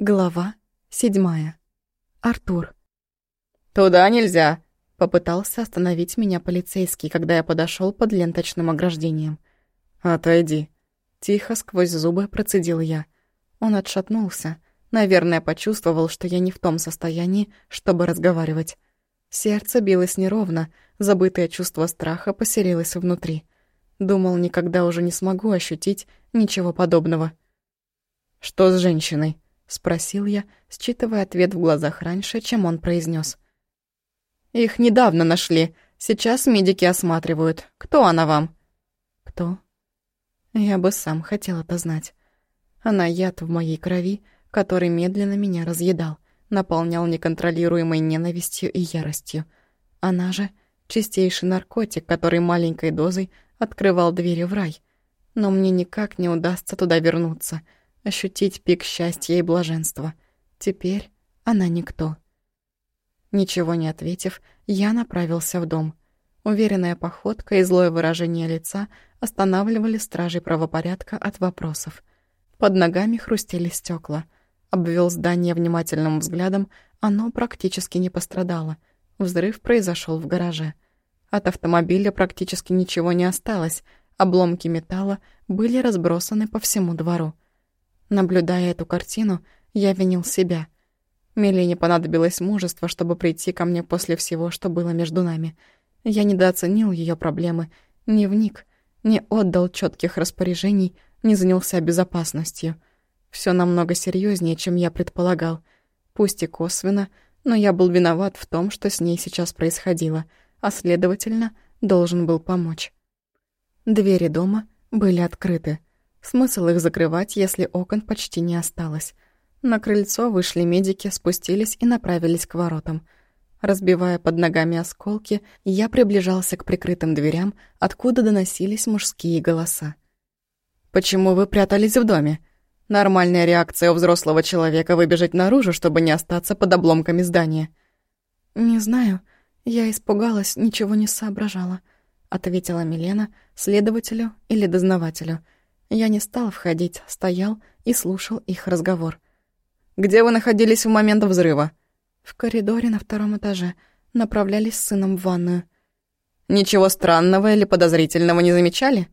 Глава седьмая. Артур. «Туда нельзя!» — попытался остановить меня полицейский, когда я подошел под ленточным ограждением. «Отойди!» — тихо сквозь зубы процедил я. Он отшатнулся. Наверное, почувствовал, что я не в том состоянии, чтобы разговаривать. Сердце билось неровно, забытое чувство страха поселилось внутри. Думал, никогда уже не смогу ощутить ничего подобного. «Что с женщиной?» — спросил я, считывая ответ в глазах раньше, чем он произнес. «Их недавно нашли. Сейчас медики осматривают. Кто она вам?» «Кто?» Я бы сам хотел это знать. Она яд в моей крови, который медленно меня разъедал, наполнял неконтролируемой ненавистью и яростью. Она же — чистейший наркотик, который маленькой дозой открывал двери в рай. Но мне никак не удастся туда вернуться — ощутить пик счастья и блаженства. Теперь она никто. Ничего не ответив, я направился в дом. Уверенная походка и злое выражение лица останавливали стражей правопорядка от вопросов. Под ногами хрустели стекла. Обвел здание внимательным взглядом, оно практически не пострадало. Взрыв произошел в гараже. От автомобиля практически ничего не осталось, обломки металла были разбросаны по всему двору. Наблюдая эту картину, я винил себя. Милене понадобилось мужество, чтобы прийти ко мне после всего, что было между нами. Я недооценил ее проблемы, не вник, не отдал четких распоряжений, не занялся безопасностью. Все намного серьезнее, чем я предполагал. Пусть и косвенно, но я был виноват в том, что с ней сейчас происходило, а, следовательно, должен был помочь. Двери дома были открыты. Смысл их закрывать, если окон почти не осталось. На крыльцо вышли медики, спустились и направились к воротам. Разбивая под ногами осколки, я приближался к прикрытым дверям, откуда доносились мужские голоса. «Почему вы прятались в доме? Нормальная реакция у взрослого человека выбежать наружу, чтобы не остаться под обломками здания». «Не знаю. Я испугалась, ничего не соображала», — ответила Милена следователю или дознавателю — я не стал входить, стоял и слушал их разговор. «Где вы находились в момент взрыва?» «В коридоре на втором этаже. Направлялись с сыном в ванную». «Ничего странного или подозрительного не замечали?»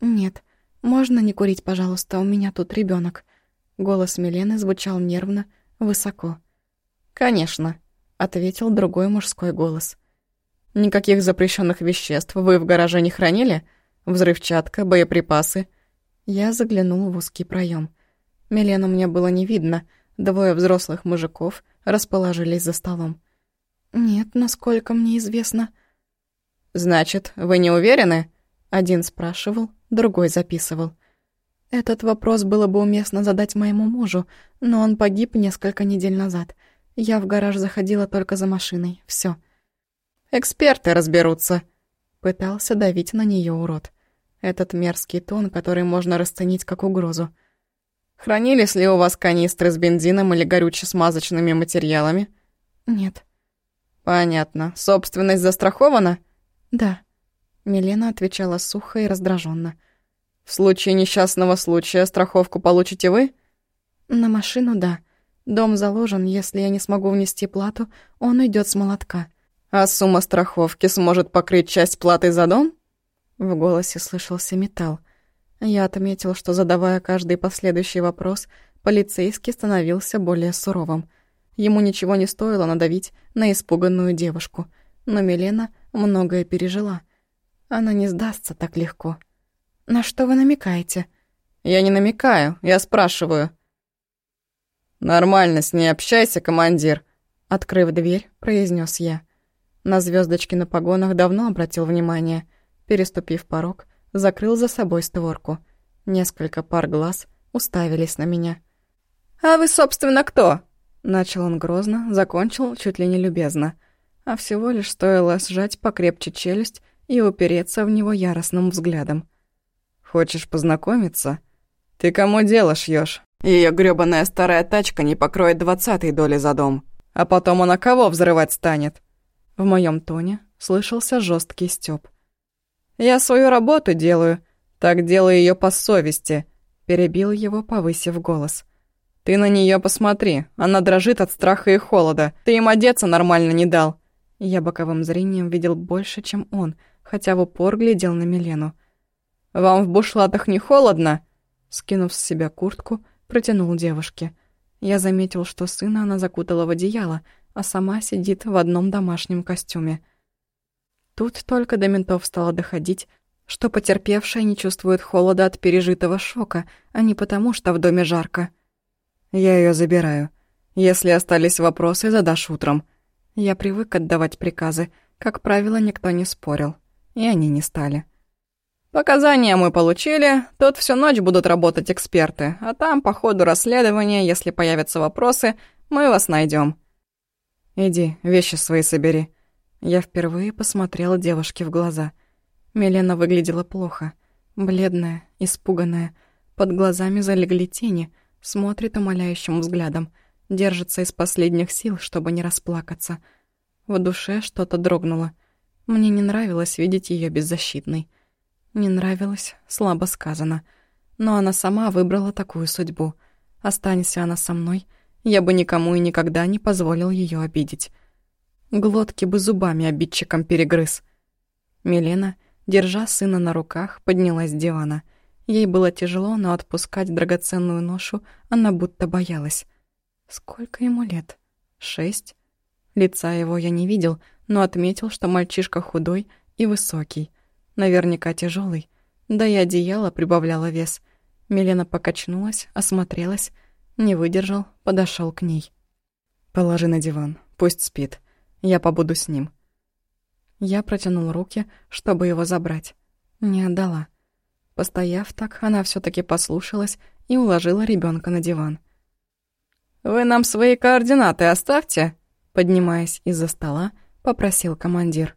«Нет. Можно не курить, пожалуйста, у меня тут ребенок. Голос Милены звучал нервно, высоко. «Конечно», — ответил другой мужской голос. «Никаких запрещенных веществ вы в гараже не хранили? Взрывчатка, боеприпасы?» Я заглянул в узкий проем. Милену мне было не видно. Двое взрослых мужиков расположились за столом. «Нет, насколько мне известно». «Значит, вы не уверены?» Один спрашивал, другой записывал. Этот вопрос было бы уместно задать моему мужу, но он погиб несколько недель назад. Я в гараж заходила только за машиной. Все. «Эксперты разберутся», — пытался давить на нее урод. Этот мерзкий тон, который можно расценить как угрозу. «Хранились ли у вас канистры с бензином или горюче-смазочными материалами?» «Нет». «Понятно. Собственность застрахована?» «Да». Милена отвечала сухо и раздраженно. «В случае несчастного случая страховку получите вы?» «На машину, да. Дом заложен, если я не смогу внести плату, он уйдет с молотка». «А сумма страховки сможет покрыть часть платы за дом?» В голосе слышался металл. Я отметил, что, задавая каждый последующий вопрос, полицейский становился более суровым. Ему ничего не стоило надавить на испуганную девушку, но Милена многое пережила. Она не сдастся так легко. «На что вы намекаете?» «Я не намекаю, я спрашиваю». «Нормально с ней общайся, командир», — открыв дверь, произнес я. На звездочки на погонах давно обратил внимание — переступив порог, закрыл за собой створку. Несколько пар глаз уставились на меня. «А вы, собственно, кто?» Начал он грозно, закончил чуть ли не любезно. А всего лишь стоило сжать покрепче челюсть и упереться в него яростным взглядом. «Хочешь познакомиться? Ты кому дело шьёшь? Её грёбаная старая тачка не покроет двадцатой доли за дом. А потом она кого взрывать станет?» В моем тоне слышался жесткий стёб. Я свою работу делаю, так делаю ее по совести», — перебил его, повысив голос. «Ты на нее посмотри, она дрожит от страха и холода. Ты им одеться нормально не дал». Я боковым зрением видел больше, чем он, хотя в упор глядел на Милену. «Вам в бушлатах не холодно?» Скинув с себя куртку, протянул девушке. Я заметил, что сына она закутала в одеяло, а сама сидит в одном домашнем костюме. Тут только до ментов стало доходить, что потерпевшая не чувствует холода от пережитого шока, а не потому, что в доме жарко. Я ее забираю. Если остались вопросы, задашь утром. Я привык отдавать приказы. Как правило, никто не спорил. И они не стали. Показания мы получили. Тут всю ночь будут работать эксперты. А там, по ходу расследования, если появятся вопросы, мы вас найдем. Иди, вещи свои собери. Я впервые посмотрела девушке в глаза — Милена выглядела плохо. Бледная, испуганная. Под глазами залегли тени. Смотрит умоляющим взглядом. Держится из последних сил, чтобы не расплакаться. В душе что-то дрогнуло. Мне не нравилось видеть ее беззащитной. Не нравилось, слабо сказано. Но она сама выбрала такую судьбу. Останься она со мной, я бы никому и никогда не позволил ее обидеть. Глотки бы зубами обидчиком перегрыз. Милена держа сына на руках, поднялась с дивана. Ей было тяжело, но отпускать драгоценную ношу она будто боялась. Сколько ему лет? Шесть? Лица его я не видел, но отметил, что мальчишка худой и высокий. Наверняка тяжелый. Да и одеяло прибавляло вес. Милена покачнулась, осмотрелась, не выдержал, подошел к ней. «Положи на диван, пусть спит. Я побуду с ним. Я протянул руки, чтобы его забрать. Не отдала. Постояв так, она все таки послушалась и уложила ребенка на диван. «Вы нам свои координаты оставьте», поднимаясь из-за стола, попросил командир.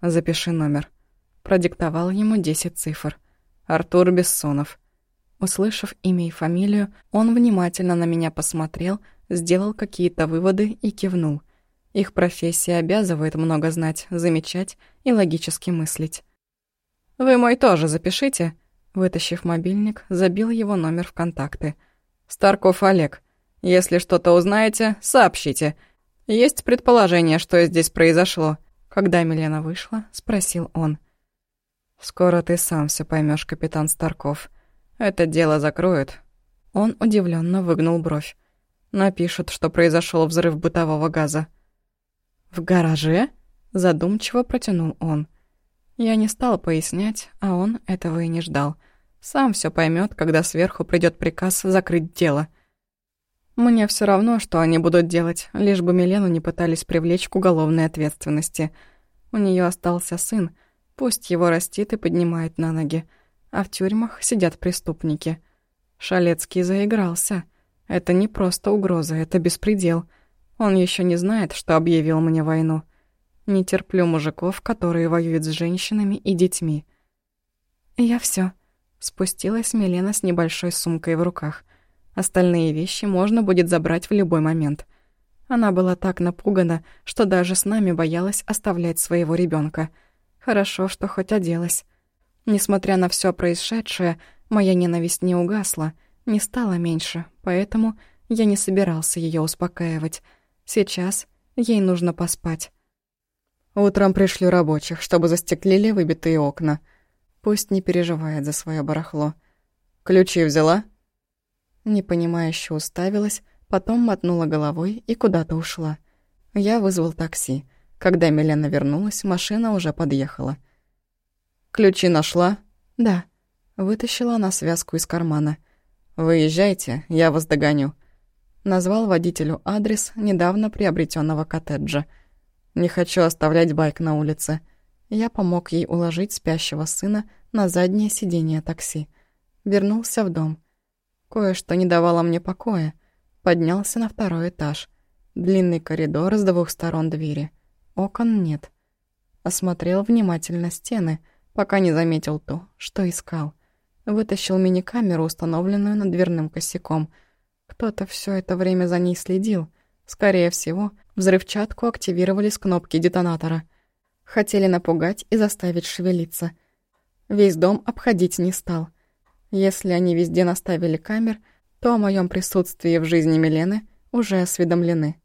«Запиши номер». Продиктовал ему десять цифр. Артур Бессонов. Услышав имя и фамилию, он внимательно на меня посмотрел, сделал какие-то выводы и кивнул — их профессия обязывает много знать, замечать и логически мыслить. «Вы мой тоже запишите», вытащив мобильник, забил его номер в контакты. «Старков Олег. Если что-то узнаете, сообщите. Есть предположение, что здесь произошло». Когда Милена вышла, спросил он. «Скоро ты сам все поймешь, капитан Старков. Это дело закроют». Он удивленно выгнул бровь. Напишут, что произошел взрыв бытового газа. «В гараже?» — задумчиво протянул он. Я не стал пояснять, а он этого и не ждал. Сам все поймет, когда сверху придет приказ закрыть дело. Мне все равно, что они будут делать, лишь бы Милену не пытались привлечь к уголовной ответственности. У нее остался сын, пусть его растит и поднимает на ноги. А в тюрьмах сидят преступники. Шалецкий заигрался. Это не просто угроза, это беспредел — он еще не знает, что объявил мне войну. Не терплю мужиков, которые воюют с женщинами и детьми. Я все. Спустилась Милена с небольшой сумкой в руках. Остальные вещи можно будет забрать в любой момент. Она была так напугана, что даже с нами боялась оставлять своего ребенка. Хорошо, что хоть оделась. Несмотря на все происшедшее, моя ненависть не угасла, не стала меньше, поэтому я не собирался ее успокаивать. Сейчас ей нужно поспать. Утром пришлю рабочих, чтобы застеклили выбитые окна. Пусть не переживает за свое барахло. Ключи взяла? Непонимающе уставилась, потом мотнула головой и куда-то ушла. Я вызвал такси. Когда Милена вернулась, машина уже подъехала. «Ключи нашла?» «Да». Вытащила она связку из кармана. «Выезжайте, я вас догоню». Назвал водителю адрес недавно приобретенного коттеджа. Не хочу оставлять байк на улице. Я помог ей уложить спящего сына на заднее сиденье такси. Вернулся в дом. Кое-что не давало мне покоя. Поднялся на второй этаж. Длинный коридор с двух сторон двери. Окон нет. Осмотрел внимательно стены, пока не заметил то, что искал. Вытащил мини-камеру, установленную над дверным косяком — кто-то все это время за ней следил. Скорее всего, взрывчатку активировали с кнопки детонатора. Хотели напугать и заставить шевелиться. Весь дом обходить не стал. Если они везде наставили камер, то о моем присутствии в жизни Милены уже осведомлены.